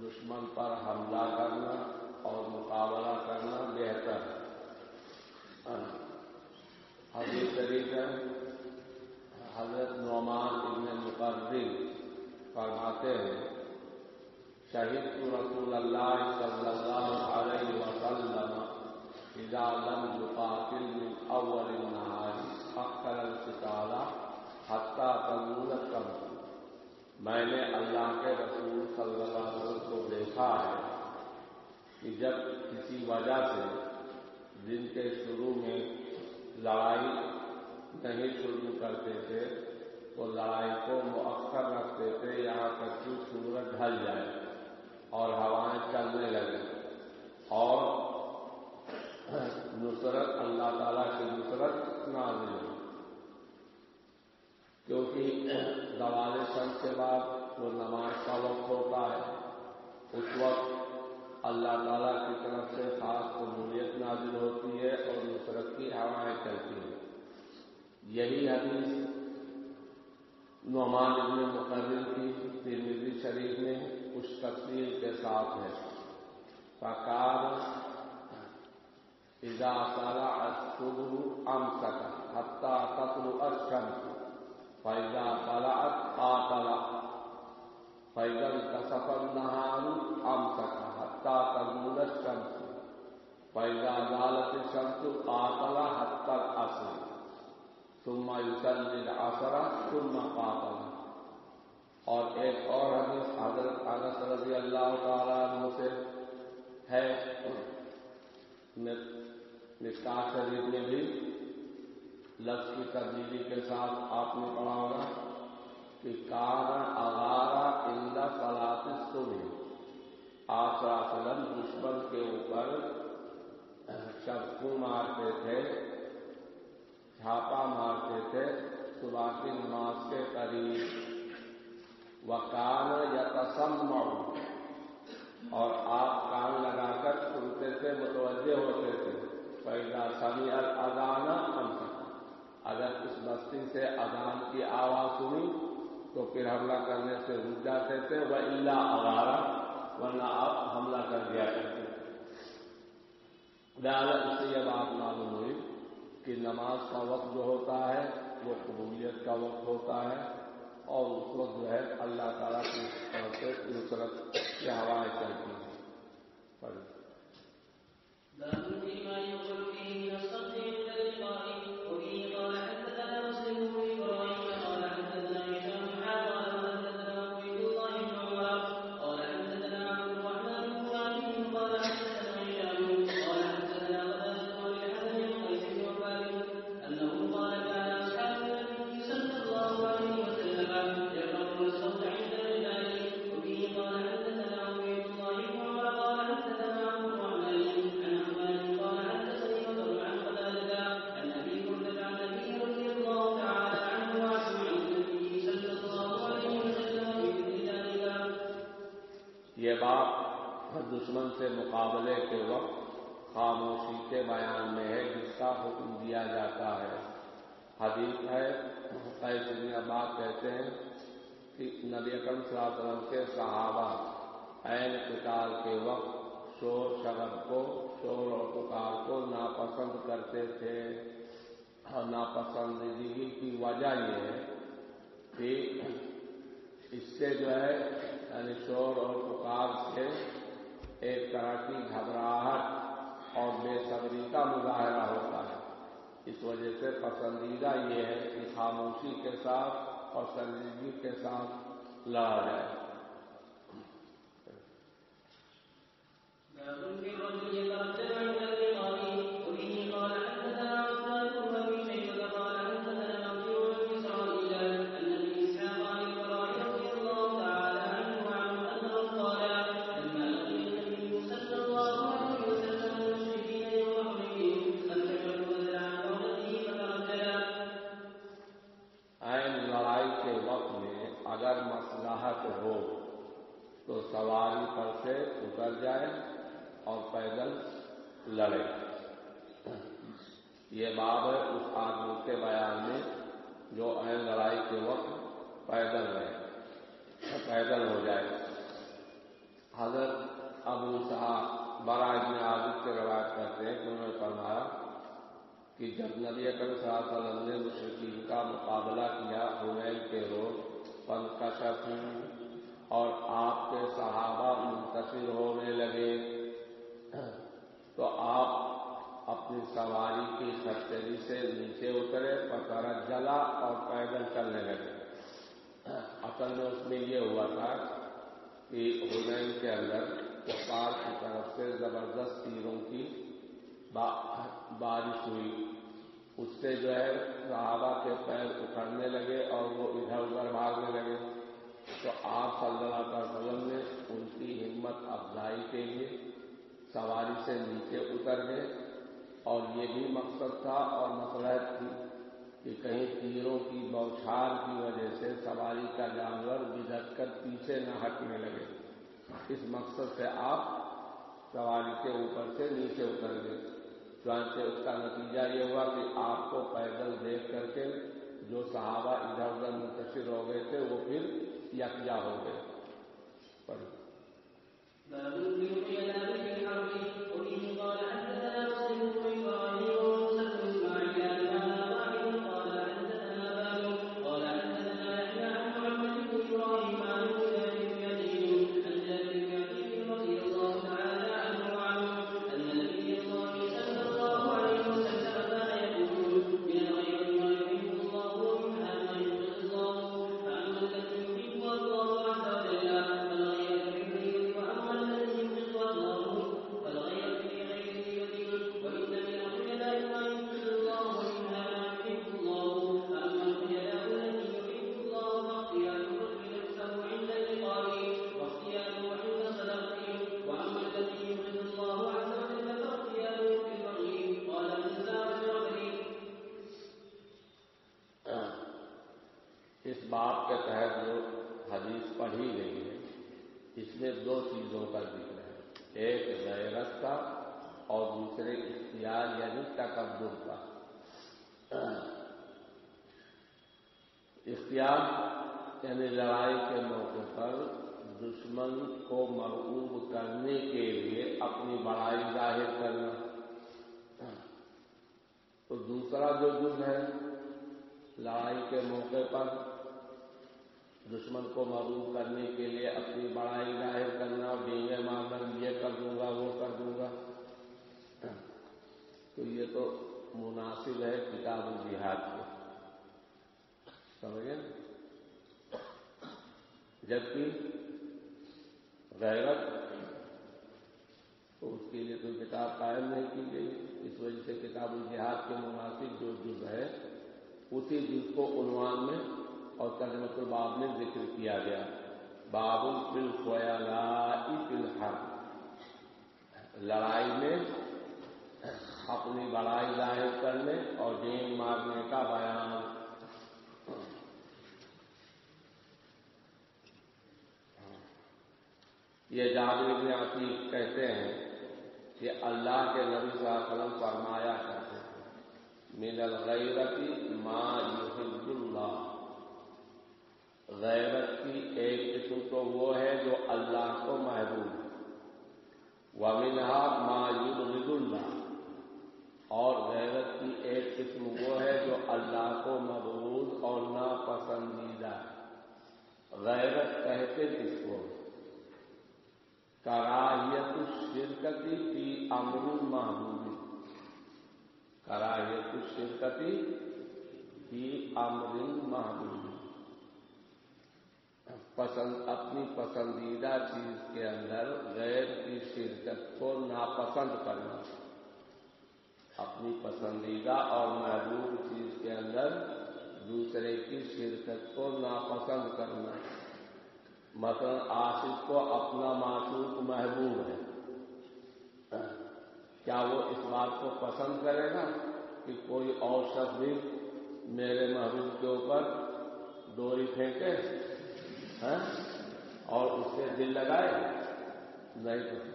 دشمن پر حملہ کرنا اور مقابلہ کرنا بہتر ہے۔ حضرت طریقہ حضرت نعمان ابن مقرر فرماتے ہیں، شہید رسول اللہ صلی اللہ علیہ وسلم اذا لم يقاتل من اول النهار اخر القتال حتى تمول الشمس میں نے اللہ کے رسول صلی اللہ علیہ وسلم کو دیکھا ہے کہ جب کسی وجہ سے جن کے شروع میں لڑائی نہیں شروع کرتے تھے، تو لڑائی کو مؤخر رکھتے تھے، یہاں تک کہ سورج ڈھل جائے اور ہوائیں چلنے لگے اور نصرت، اللہ تعالیٰ کی نصرت نازل کیونکہ زوال شم کے بعد وہ نماز کا وقت ہوتا ہے، اس وقت اللہ تعالیٰ کی طرف سے خاص قبولیت نازل ہوتی ہے اور نصرت کی ہوائیں کرتی ہیں۔ یہی حدیث نعمان ابن مقرر کی ترمیزی شریف میں اس تفصیل کے ساتھ ہے۔ سکار اذا طلعت الصبح امسك حتى تطلع الشمس. فیضا طلعت قاتل فیضا انتصف النهار امسك حتى تزول الشمس فیضا زالت الشمس قاتل حتى الاصل ثم يصلي العصر ثم قاتل اور ایک اور حضرت حضرت انس رضی اللہ تعالیٰ عنہ سے ہے۔ مشکا شریف میں بھی لفظ کی تبدیلی کے ساتھ آپ نے پڑھا ہوگا کہ کار آغارہ اندر فلاط صبح آپ فلم دشمن کے اوپر چپو مارتے تھے، چھاپا مارتے تھے صبح کی نماز کے قریب۔ وکال یا تسم اور آپ کان لگا کر سنتے تھے، متوجہ ہوتے تھے۔ پیدا ادانا الزانہ ہم اگر اس بستی سے اذان کی آواز سنی تو پھر حملہ کرنے سے رک جاتے تھے، وہ اللہ اغارہ ورنہ آپ حملہ کر دیا کرتے لہٰذا اس سے یہ بات معلوم ہوئی کہ نماز کا وقت جو ہوتا ہے، وہ قبولیت کا وقت ہوتا ہے اور اس وقت جو ہے اللہ تعالیٰ کی طرف سے نصرت کی ہوائیں چلتی ہیں مقابلے کے وقت خاموشی کے بیان میں ہے جس کا حکم دیا جاتا ہے۔ حدیث ہے قیس دنیا بات کہتے ہیں کہ نبی اکرم صلی اللہ علیہ وسلم کے صحابہ عین قتال کے وقت شور شغب کو، شور اور پکار کو ناپسند کرتے تھے۔ اور ناپسندگی کی وجہ یہ ہے کہ اس سے جو ہے یعنی شور اور پکار سے ایک طرح کی گھبراہٹ اور بے صبری کا مظاہرہ ہوتا ہے۔ اس وجہ سے پسندیدہ یہ ہے کہ خاموشی کے ساتھ اور سنجیدگی کے ساتھ لڑا جائے۔ لڑے یہ باب ہے اس آدمی کے بیان میں جو این لڑائی کے وقت پیدل رہے پیدل ہو جائے۔ حضرت ابو صاحب براج میں عابد سے روایت کرتے ہیں کہ انہوں نے فرمایا کہ جب نبی اکرم صلی اللہ علیہ وسلم نے مشرقین کا مقابلہ کیا، حنین کے روز پنکشف اور آپ کے صحابہ منتصر ہونے لگے۔ تو آپ اپنی سواری کی سچری سے نیچے اترے پتھر جلا اور پیدل چلنے لگے۔ اصل میں اس میں یہ ہوا تھا کہ حنین کے اندر کپار کی طرف سے زبردست تیروں کی بارش ہوئی۔ اس سے جو ہے صحابہ کے پیر اکھڑنے لگے اور وہ ادھر ادھر بھاگنے لگے۔ تو آپ صلی اللہ علیہ وسلم نے ان کی ہمت افزائی کے لیے سواری سے نیچے اتر گئے اور یہ بھی مقصد تھا اور مسلحت تھی کہ کہیں تیروں کی بوچھار کی وجہ سے سواری کا جانور بجھٹ کر پیچھے نہ ہٹنے لگے۔ اس مقصد سے آپ سواری کے اوپر سے نیچے اتر گئے۔ چانچہ اس کا نتیجہ یہ ہوا کہ آپ کو پیدل دیکھ کر کے جو صحابہ ادھر ادھر منتشر ہو گئے تھے، وہ پھر یکجا ہو گئے۔ اس میں دو چیزوں کا ذکر ہے، ایک غیرت کا اور دوسرے اختیار یعنی تکبر کا۔ اختیار یعنی لڑائی کے موقع پر دشمن کو مرعوب کرنے کے لیے اپنی بڑائی ظاہر کرنا۔ تو دوسرا جو جز ہے، لڑائی کے موقع پر دشمن کو معروف کرنے کے لیے اپنی بڑائی ظاہر کرنا ڈینگے مارنا یہ کر دوں گا، وہ کر دوں گا۔ تو یہ تو مناسب ہے کتاب الجہاد کے سمجھے؟ جبکہ غیرت تو اس کے لیے کوئی کتاب قائم نہیں کی گئی۔ اس وجہ سے کتاب الجہاد کے مناسب جو جز ہے، اسی جز کو عنوان میں اور ترجمت الباب میں ذکر کیا گیا۔ باب الفل فل لڑائی میں اپنی بڑائی ظاہر کرنے اور ڈینگ مارنے کا بیان۔ یہ جابر ابن عتیق کہتے ہیں کہ اللہ کے نبی صلی اللہ علیہ وسلم فرمایا کرتے تھے من الغیرتی ما یحب اللہ. غیرت کی ایک قسم تو وہ ہے جو اللہ کو محبوب ومنہا ما یبغض اللہ اور غیرت کی ایک قسم وہ ہے جو اللہ کو مبغوض اور ناپسندیدہ غیرت کہتے جس کو؟ کراہیت الشرکتی فی امر محبوبی کراہیت الشرکتی فی امر محبوبی پسند، اپنی پسندیدہ چیز کے اندر غیر کی شرکت کو ناپسند کرنا۔ اپنی پسندیدہ اور محبوب چیز کے اندر دوسرے کی شرکت کو ناپسند کرنا۔ مثلا، عاشق کو اپنا معشوق محبوب ہے۔ کیا وہ اس بات کو پسند کرے گا کہ کوئی اور شخص بھی میرے محبوب کے اوپر ڈوری پھینکے؟ ہاں؟ اور اس سے دل لگائے، نہیں پسند۔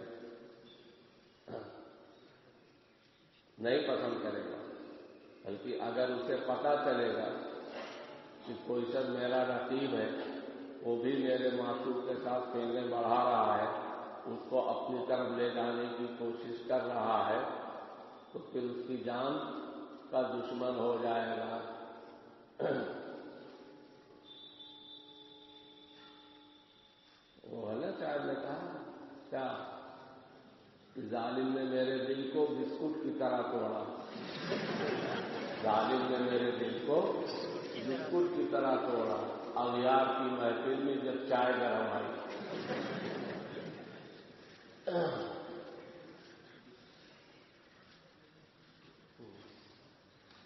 نہیں پسند کرے گا۔ بلکہ اگر اسے پتا چلے گا کہ کوئی سب میرا رقیب ہے، وہ بھی میرے معصوم کے ساتھ پینگیں بڑھا رہا ہے، اس کو اپنی طرف لے جانے کی کوشش کر رہا ہے، تو پھر اس کی جان کا دشمن ہو جائے گا۔ وہ ہے نا نے کہا، کیا؟ ظالم نے میرے دل کو بسکٹ کی طرح توڑا۔ ظالم نے میرے دل کو بسکٹ کی طرح توڑا۔ اغیار کی محفل میں جب چائے گرم آئی۔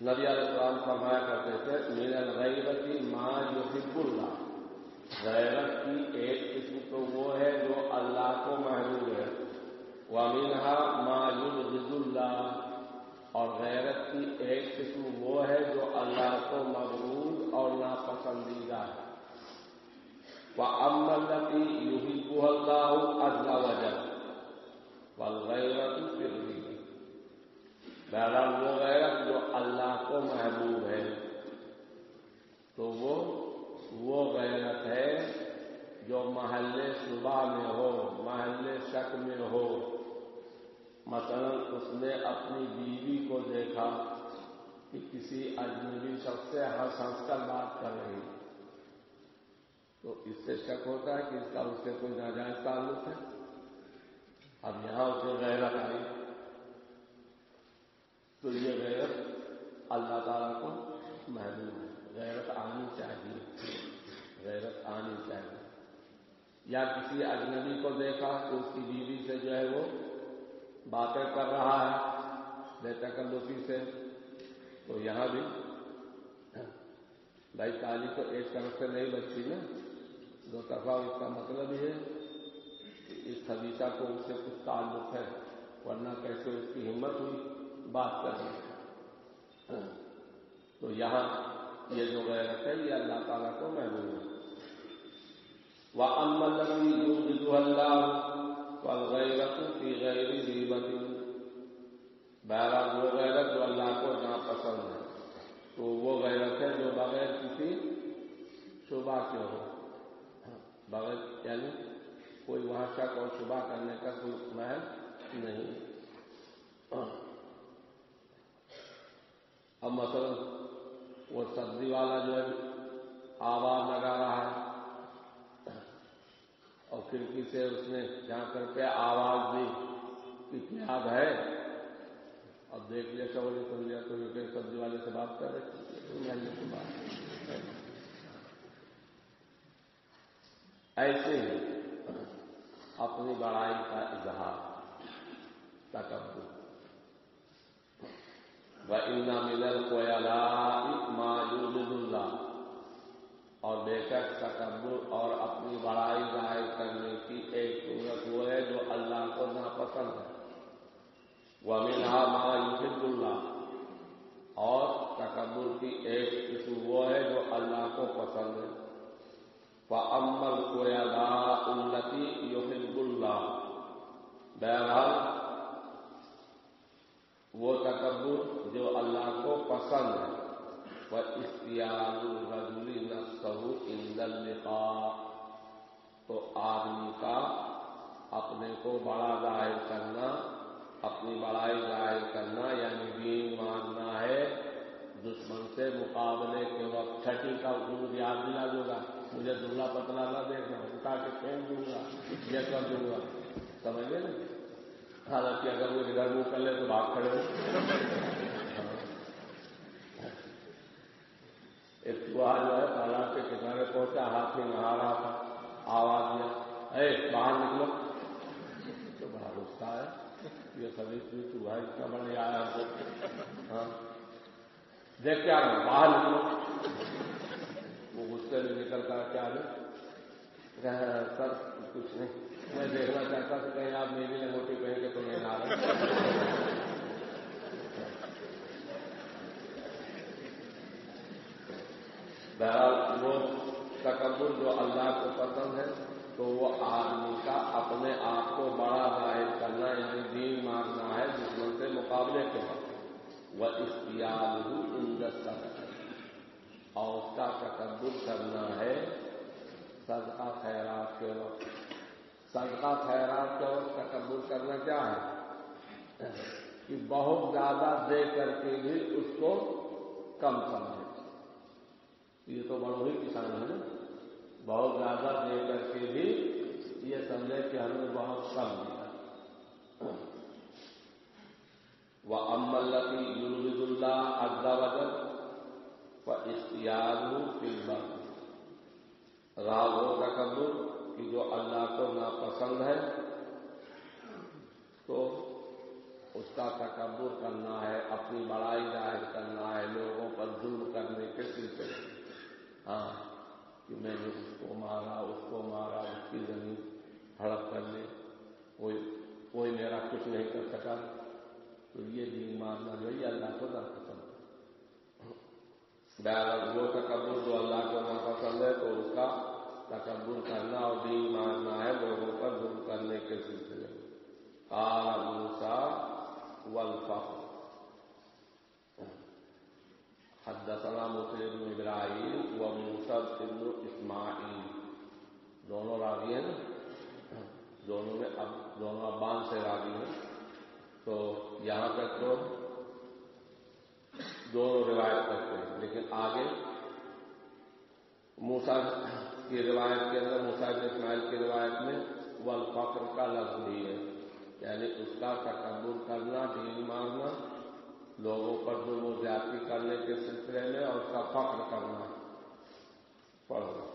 نبی علیہ السلام فرمایا کرتے تھے میرا غیرتی ماں جو حب اللہ غیرت کی ایک قسم تو وہ ہے جو اللہ کو محبوب ہے۔ وہ مینہا ماں یوز اللہ۔ اور غیرت کی ایک قسم وہ ہے جو اللہ کو مغرور اور ناپسندیدہ ہے۔ وہ املتی یوہی اللہ ادلا وجہ غیرت پھر بہرحال وہ غیرت جو اللہ کو محبوب ہے۔ تو وہ وہ غیرت ہے جو محل صبح میں ہو محل شک میں ہو۔ مثلا اس نے اپنی بیوی کو دیکھا کہ کسی اجنبی شخص سے ہنس ہنس کر بات کر رہی۔ تو اس سے شک ہوتا ہے کہ اس کا اس سے کوئی ناجائز تعلق ہے۔ اب یہاں اسے غیرت آئی۔ تو یہ غیرت اللہ تعالیٰ کو محبوب ہے۔ غیرت آنی چاہیے۔ غیرت آنی چاہیے۔ یا کسی اجنبی کو دیکھا کہ اس کی بیوی سے جو ہے وہ باتیں کر رہا ہے، بے تکلفی سے، تو یہاں بھی بھائی کالی تو ایک طرف سے نہیں بچتی نا۔ دو طرفہ اس کا مطلب یہ ہے کہ اس خدیشہ کو اس سے کچھ تعلق ہے، ورنہ کیسے اس کی ہمت ہوئی بات کریں ہاں، تو یہاں یہ جو غیرت ہے، یہ اللہ تعالیٰ کو محبوب ہے۔ وہ امن اللہ غیرت کی غیری ریبتی بہرحال وہ غیرت جو اللہ کو جہاں پسند ہے، تو وہ غیرت ہے جو بغیر کسی شبہ کے ہو۔ بغیر یعنی کوئی وہاں شک اور شبہ کرنے کا کوئی محل نہیں۔ اب مثلا وہ سبزی والا جو ہے آواز لگا رہا ہے۔ کھڑکی سے اس نے جا کر کے آواز دی کہ پیاز ہے؟ اب دیکھ لیا سب نے سن لیا تو سبزی والے سے بات کر رہے بات۔ ایسے ہی اپنی بڑائی کا اظہار، تکبر۔ ان ملر کو اللہ اور بے شک تکبر اور اپنی بڑائی ظاہر کرنے کی ایک صورت وہ ہے جو اللہ کو ناپسند ہے۔ وہ ملا ما یوسف اللہ اور تکبر کی ایک قسم وہ ہے جو اللہ کو پسند ہے۔ وہ امل کو التی یوسف اللہ بہرحال، وہ تکبر جو اللہ کو پسند ہے۔ وہ اختیار الرجلی نفسہ اندلقاء تو آدمی کا اپنے کو بڑا ظاہر کرنا، اپنی بڑائی ظاہر کرنا یعنی دین ماننا ہے، دشمن سے مقابلے کے وقت چھٹی کا دودھ یاد دلا دوں گا۔ مجھے دلہا پتلا نہ دیکھنا، اٹھا کے پھینک دوں گا، یہ کر دوں گا۔ سمجھ گئے نا؟ حالانکہ اگر وہ ادھر منہ کر لے تو بھاگ کھڑے ہو۔ ایک جو ہے تالاب کے کنارے پہنچا ہاتھ میں نہا رہا تھا، آواز دیا اے، باہر نکلو۔ تو بڑا غصہ ہے۔ یہ سبھی چوہا اتنا بڑا آیا۔ ہاں۔ دیکھ کیا باہر نکلو۔ وہ غصے میں نکلتا کیا سر، کچھ نہیں۔ میں دیکھنا چاہتا تھا، کہیں آپ میری لنگوٹی پہن کے تو نہیں آ بہرحال وہ تکبر جو اللہ کو پسند ہے، تو وہ آدمی کا اپنے آپ کو بڑا ظاہر کرنا یعنی دین ماننا ہے دشمن سے مقابلے کے وقت۔ وہ اختیار اندر اور اس کا تکبر کرنا ہے صدقہ خیرات کے وقت۔ صدقہ خیرات کے وقت تکبر کرنا کیا ہے؟ کہ بہت زیادہ دے کر کے بھی اس کو کم سمجھے یہ تو بڑوں ہی کسان ہے نا۔ بہت زیادہ دے کر کے بھی یہ سمجھے کہ ہم نے بہت کم دیا وہ امل کی اللہ ادا وجن و اختیار ہوں راہ وہ تکبر کہ جو اللہ کو ناپسند ہے، تو اس کا تکبر کرنا ہے، اپنی بڑائی ظاہر کرنا ہے، لوگوں پر ظلم کرنے کے سلسلے۔ میں ہاں کہ میں نے اس کو مارا، اس کو مارا، اس کی زمین ہڑپ کر لی کوئی کوئی میرا کچھ نہیں کر سکا۔ تو یہ دین مارنا جو یہ اللہ کو نہ پسند وہ تکبر جو اللہ کو ناپسند ہے، تو اس کا تکبر کرنا اور دین ماننا ہے لوگوں پر ظلم کرنے کے سلسلے میں۔ آر موسا والفخر۔ حدثنا مسلم بن ابراہیم و موسد ابن اسماعیل۔ دونوں راوی ہیں نا؟ دونوں میں اب دونوں ابان سے راوی ہیں۔ تو یہاں تک تو دونوں روایت کرتے ہیں۔ لیکن آگے موسا کی روایت کے اندر مساج اسماعیل کی روایت میں وہ الفقر کا لفظ بھی ہے۔ یعنی اس کا تکبر کرنا، دین مارنا لوگوں پر ظلم و زیادتی کرنے کے سلسلے میں اور اس کا فخر کرنا۔ پڑھو۔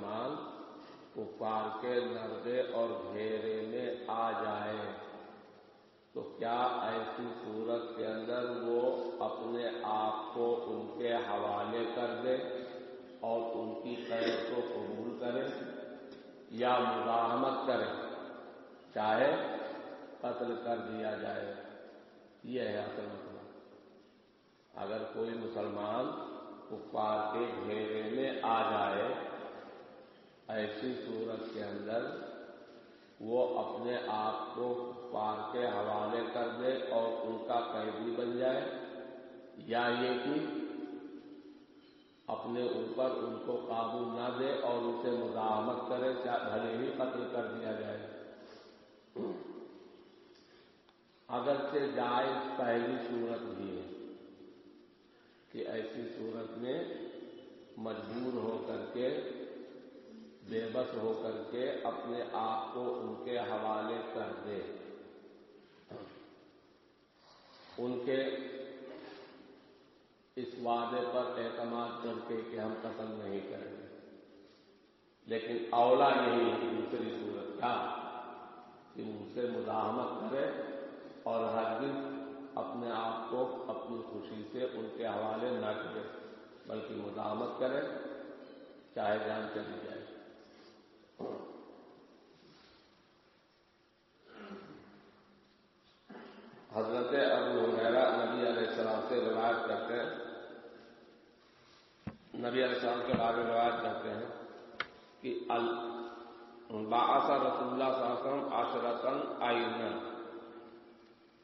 کوئی کفار کے نرغے اور گھیرے میں آ جائے۔ تو کیا ایسی صورت کے اندر وہ اپنے آپ کو ان کے حوالے کر دے اور ان کی قید کو قبول کرے یا مزاحمت کرے؟ چاہے قتل کر دیا جائے۔ یہ ہے اصل مسئلہ۔ اگر کوئی مسلمان کفار کے گھیرے میں آ جائے ایسی صورت کے اندر وہ اپنے آپ کو کفار کے حوالے کر دے اور ان کا قیدی بن جائے، یا یہ کہ اپنے اوپر ان کو قابو نہ دے اور ان سے مزاحمت کرے بھلے ہی قتل کر دیا جائے۔ اگرچہ جائز پہلی صورت بھی ہے کہ ایسی صورت میں مجبور ہو کر کے بے بس ہو کر کے اپنے آپ کو ان کے حوالے کر دے۔ ان کے اس وعدے پر اعتماد کر کے کہ ہم قتل نہیں کریں گے۔ لیکن اولا یہی ہے، دوسری صورت۔ کا کہ ان سے مزاحمت کرے اور ہر دن اپنے آپ کو اپنی خوشی سے ان کے حوالے نہ کرے، بلکہ مزاحمت کرے، چاہے جان چلی جائے۔ حضرت ابو حیرا نبی علیہ السلام سے روایت کرتے ہیں۔ نبی علیہ السلام کے بارے میں روایت کرتے ہیں کہ باآسا رسول اللہ صلی اللہ علیہ وسلم عشرتن آئین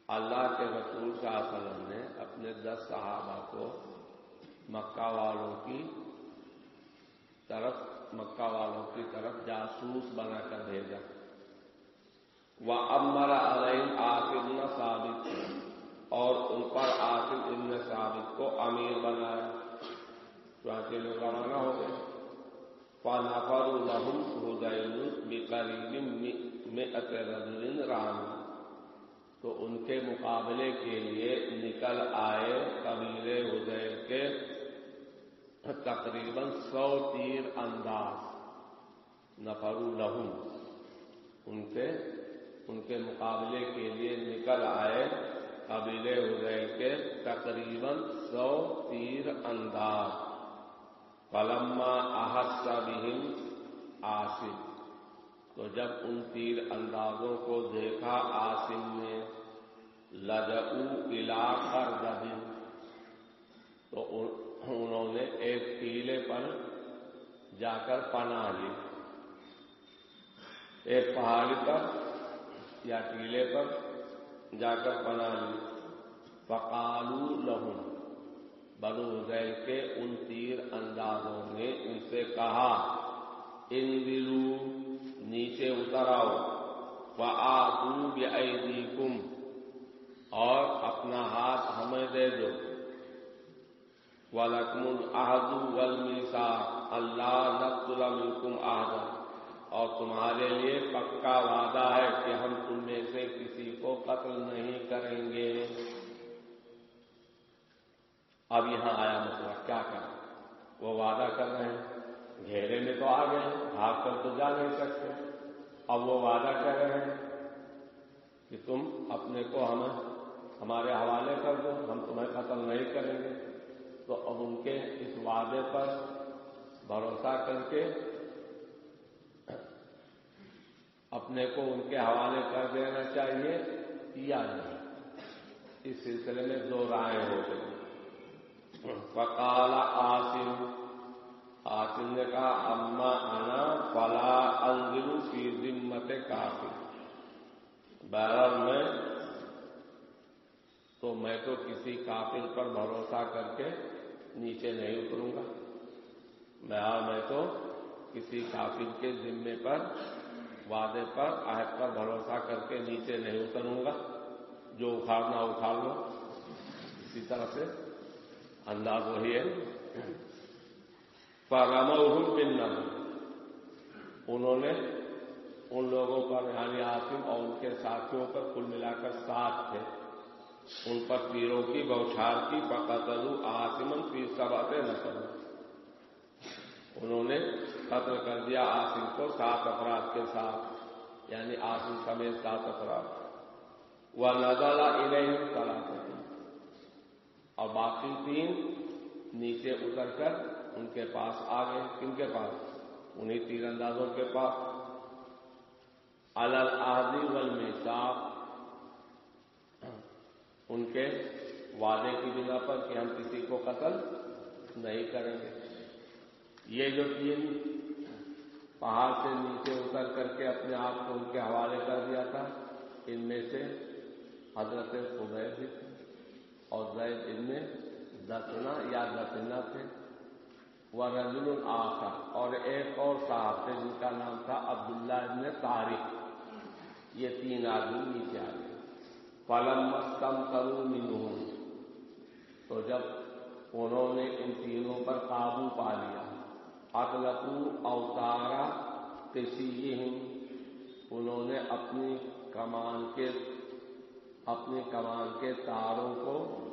اللہ کے رسول صلی اللہ علیہ وسلم نے اپنے دس صحابہ کو مکہ والوں کی طرف مکہ والوں کی طرف جاسوس بنا کر بھیجا۔ وہ امر علیہ عاقب نہ ثابت۔ اور ان پر عاقب ابن ثابت کو امیر بنایا۔ چونکہ لوگ روانہ ہو گئے۔ فنفر الحم ہدین بقریب میں رجل رام تو ان کے مقابلے کے لیے نکل آئے قبیل ہدین کے تقریباً سو تیر انداز نفر الحم ان کے ان کے مقابلے کے لیے نکل آئے قبیل ادیل کے تقریباً سو تیر انداز۔ پلما احسا بہم آصم تو جب ان تیر اندازوں کو دیکھا آصم نے لجو الا کر تو انہوں نے ایک ٹیلے پر جا کر پناہ لی ایک پہاڑی پر یا ٹیلے پر جا کر بنا لی پکالو لہم بنو زیل کے ان تیر اندازوں نے ان سے کہا ان دلو نیچے اتر آؤ و آئی اور اپنا ہاتھ ہمیں دے دو و لکم الحدو اللہ نقل ملکم آدم اور تمہارے لیے پکا وعدہ ہے کہ ہم تم میں سے کسی کو قتل نہیں کریں گے۔ اب یہاں آیا مسئلہ کیا کریں وہ وعدہ کر رہے ہیں۔ گھیرے میں تو آ گئے بھاگ کر تو جا نہیں سکتے۔ اب وہ وعدہ کر رہے ہیں کہ تم اپنے کو ہمیں، ہمارے حوالے کر دو، ہم تمہیں قتل نہیں کریں گے۔ تو اب ان کے اس وعدے پر بھروسہ کر کے اپنے کو ان کے حوالے کر دینا چاہیے یا نہیں۔ اس سلسلے میں دو رائے ہو گئی۔ فقال آصم آصم نے کہا، اما انا فلا انگلو کی ذمت کافی بہرحال میں تو میں تو کسی کافر پر بھروسہ کر کے نیچے نہیں اتروں گا۔ بہرحال میں تو کسی کافر کے ذمے پر، وعدے پر، عہد پر بھروسہ کر کے نیچے نہیں اتروں گا۔ جو اکھاڑنا اکھاڑ لو۔ اسی طرح سے انداز وہی ہے۔ پارامہ بن انہوں نے ان لوگوں پر یعنی آسم اور ان کے ساتھیوں پر کل ملا کر ساتھ تھے۔ ان پر تیروں کی بوچھار کی پکاتلو آسمن پیر سباتے نہ کروں انہوں نے قتل کر دیا آصم کو سات افراد کے ساتھ یعنی آصم سمیت سات افراد۔ وہ نزالہ انہیں تلا اور باقی تین نیچے اتر کر ان کے پاس آ گئے۔ کن کے پاس؟ انہیں تیر اندازوں کے پاس۔ الادی ول میں ان کے وعدے کی بنا پر کہ ہم کسی کو قتل نہیں کریں گے۔ یہ جو تین پہاڑ سے نیچے اتر کر کے اپنے آپ کو ان کے حوالے کر دیا تھا، ان میں سے حضرت خبیر بھی تھے اور زید ان میں دسنا یا دسنا تھے۔ وہ رجل آخر اور ایک اور صاحب تھے جن کا نام تھا عبداللہ ابن طارق۔ یہ تین آدمی نیچے آ گئے۔ پلم مستم کروں مینو تو جب انہوں نے ان تینوں پر قابو پا لیا اطلقو اوتارا کسی انہوں نے اپنی کمان کے، اپنی کمان کے تاروں کو،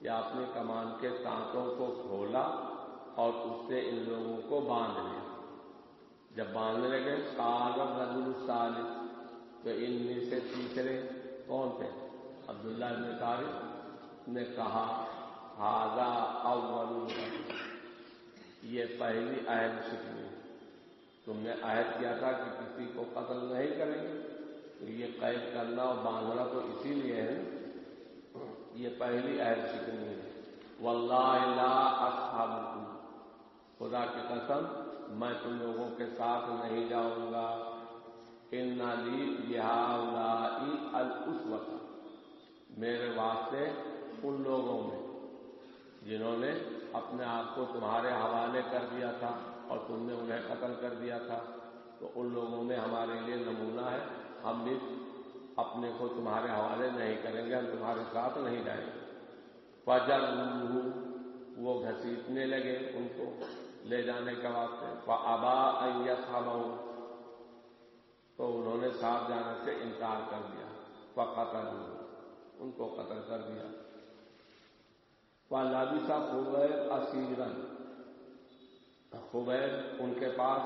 یا اپنی کمان کے تانتوں کو کھولا اور اس سے ان لوگوں کو باندھ لیا۔ جب باندھنے لگے کاغذ رجل صالح تو ان میں سے تیسرے کون تھے؟ عبداللہ ابن طارق نے کہا ہاضا اول یہ پہلی عہد شکنی تم نے عہد کیا تھا کہ کسی کو قتل نہیں کریں گے۔ تو یہ قید کرنا اور باندھنا تو اسی لیے ہے۔ یہ پہلی عہد شکنی ہے۔ واللہ لا اصحاب خدا کی قسم، میں تم لوگوں کے ساتھ نہیں جاؤں گا۔ ان نالی یہ اس وقت میرے واسطے ان لوگوں میں، جنہوں نے اپنے آپ کو تمہارے حوالے کر دیا تھا اور تم نے انہیں قتل کر دیا تھا۔ تو ان لوگوں میں ہمارے لیے نمونہ ہے۔ ہم بھی اپنے کو تمہارے حوالے نہیں کریں گے، ہم تمہارے ساتھ نہیں جائیں گے۔ فجر وہ گھسیٹنے لگے ان کو لے جانے کے واسطے۔ ابا صاحب تو انہوں نے ساتھ جانے سے انکار کر دیا۔ وہ قتل ان کو قتل کر دیا۔ وہ صاحب خوبیر اسیرن خوبیر ان کے پاس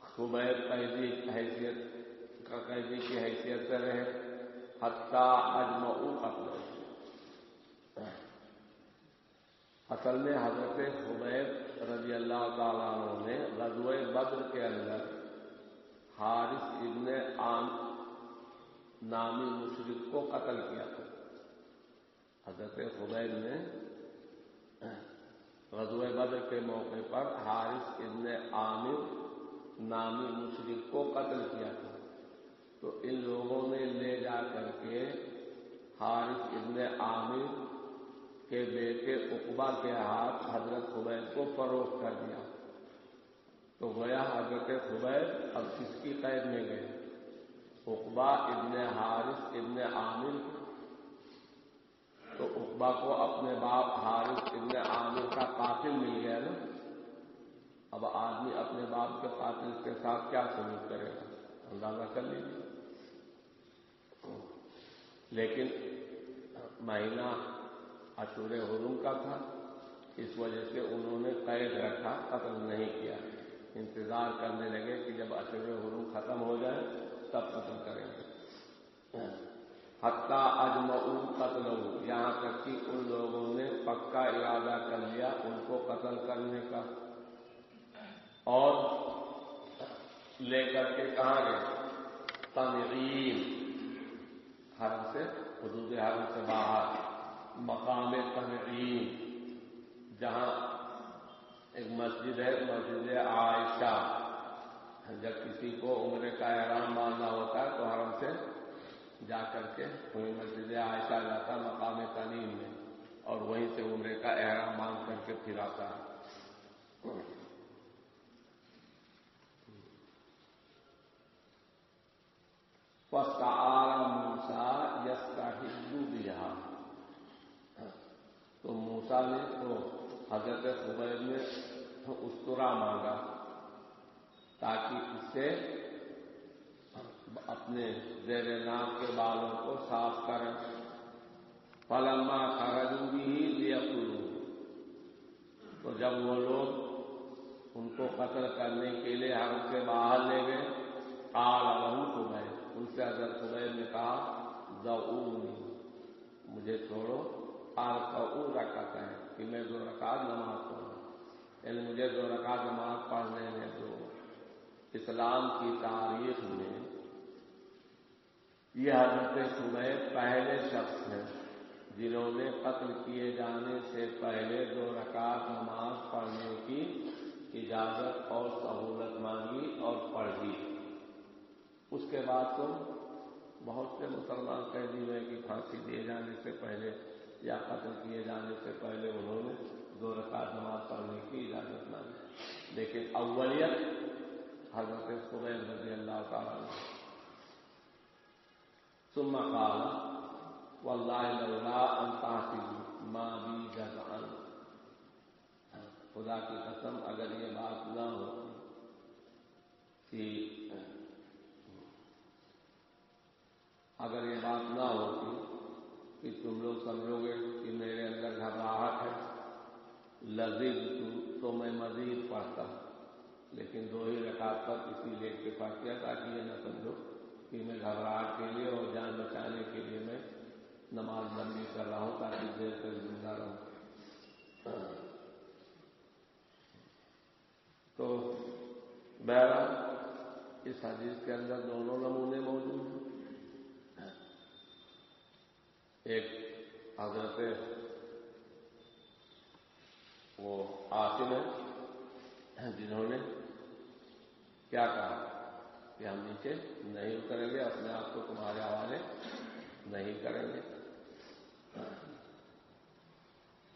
خوبیر قیدی حیثیت کا قیدی کی حیثیت سے رہے۔ حتہ اجمعو قتل اصل میں حضرت خبیب رضی اللہ تعالیٰ عنہ نے غزوہ بدر کے اندر حارث ابن عام نامی مشرق کو قتل کیا تھا۔ حضرت خبیب نے، غزوہ بدر کے موقع پر حارث ابن عامر نامی مشرق کو قتل کیا تھا۔ تو ان لوگوں نے لے جا کر کے حارث ابن عامر کے بیٹے اقبا کے ہاتھ حضرت خبیب کو فروخت کر دیا۔ تو گویا حضرت خبیب اب کس کی قید میں گئے؟ اقبا ابن حارث ابن عامر تو اقبا کو اپنے باپ حارث ابن عامر کا قاتل مل گیا نا؟ اب آدمی اپنے باپ کے قاتل کے ساتھ کیا سلوک کرے گا؟ اندازہ کر لیجیے لیکن مہینہ اشور حرم کا تھا، اس وجہ سے انہوں نے قید رکھا، قتل نہیں کیا۔ انتظار کرنے لگے کہ جب اشور حرم ختم ہو جائے تب قتل کریں گے۔ ہاں۔ حتہ اجمع قتل یہاں تک کہ ان لوگوں نے پکا ارادہ کر لیا ان کو قتل کرنے کا۔ اور لے کر کے کہاں گئے؟ تنظیم حرم سے، حدود حرم سے باہر۔ مقام تنعیم۔ جہاں ایک مسجد ہے، مسجد عائشہ۔ جب کسی کو عمرے کا احرام باندھنا ہوتا ہے تو حرم سے جا مسجد عائشہ جاتا، مقام تنیم میں، اور وہیں سے عمرے کا احرام باندھ کر کے پھر آتا۔ ہے موسا یس کا ہندو دیا تو موسا نے تو حضرت خبیر نے استرا مانگا تاکہ اس سے اپنے زیر ناک کے بالوں کو صاف کریں۔ پلما خرجوں بھی ہی لیا تو جب وہ لوگ ان کو قتل کرنے کے لیے ہم سے باہر لے گئے آل رہوں تو میں ان سے حضرت خبیر نے کہا ضعونی مجھے چھوڑو۔ آل رکھتا ہے کہ میں دو رکعت نماز پڑھوں۔ یعنی مجھے دو رکعت نماز پڑھنے میں دو۔ اسلام کی تاریخ میں یہ حضرت صبح پہلے شخص ہیں جنہوں نے قتل کیے جانے سے پہلے دو رکعت نماز پڑھنے کی اجازت اور سہولت مانگی اور پڑھی اس کے بعد تو بہت سے مسلمان قیدی ہوئے کہ پھانسی دیے جانے سے پہلے یا قتل کیے جانے سے پہلے انہوں نے دو رکعت نماز پڑھنے کی اجازت مانگی۔ لیکن اولت حضرت سبین رضی اللہ تعالیٰ ثم قال، واللہ لولا ان تحسب ما بی جزعن خدا کی قسم، اگر یہ بات نہ ہو کہ، اگر یہ بات نہ ہوتی کہ تم لوگ سمجھو گے کہ میرے اندر گھبراہٹ ہے، لذیذ تو میں مزید پڑھتا لیکن دو ہی رکعت پر اسی لیے اتفاق کیا تاکہ یہ نہ سمجھو۔ کہ میں گھبراہٹ کے لیے اور جان بچانے کے لیے میں نماز بندی کر رہا ہوں تاکہ دیر تک زندہ رہوں۔ تو بہرحال اس حدیث کے اندر دونوں نمونے موجود ہیں۔ ایک حضرت وہ آصم ہے جنہوں نے کیا کہا؟ کہ ہم نیچے نہیں اتریں گے، اپنے آپ کو تمہارے حوالے نہیں کریں گے۔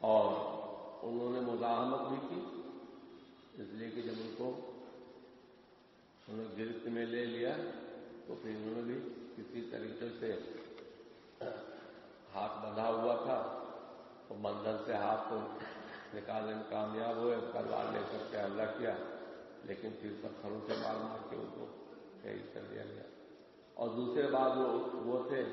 اور انہوں نے مزاحمت بھی کی، اس لیے کہ جب ان کو انہوں نے گرفت میں لے لیا، تو پھر انہوں نے بھی کسی طریقے سے ہاتھ بندھا ہوا تھا۔ تو بندھن سے ہاتھ کو نکالنے میں کامیاب ہوئے تلوار لے کر کے حملہ کیا، لیکن پھر پتھروں سے مار مار کے ان کو شہید کر دیا گیا۔ اور دوسرے بات وہ تھے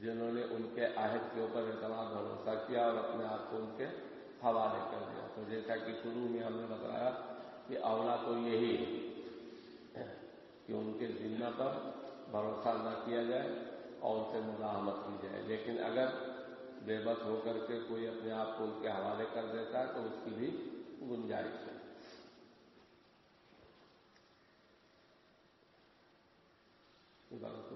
جنہوں نے ان کے عہد کے اوپر اعتماد بھروسہ کیا اور اپنے آپ کو ان کے حوالے کر دیا۔ تو جیسا کہ شروع میں ہم نے بتایا کہ اولا تو یہی ہے کہ ان کے ذمہ پر بھروسہ نہ کیا جائے اور ان سے مزاحمت کی جائے۔ لیکن اگر بے بس ہو کر کے کوئی اپنے آپ کو ان کے حوالے کر دیتا ہے تو اس کی بھی گنجائش ہے۔ بات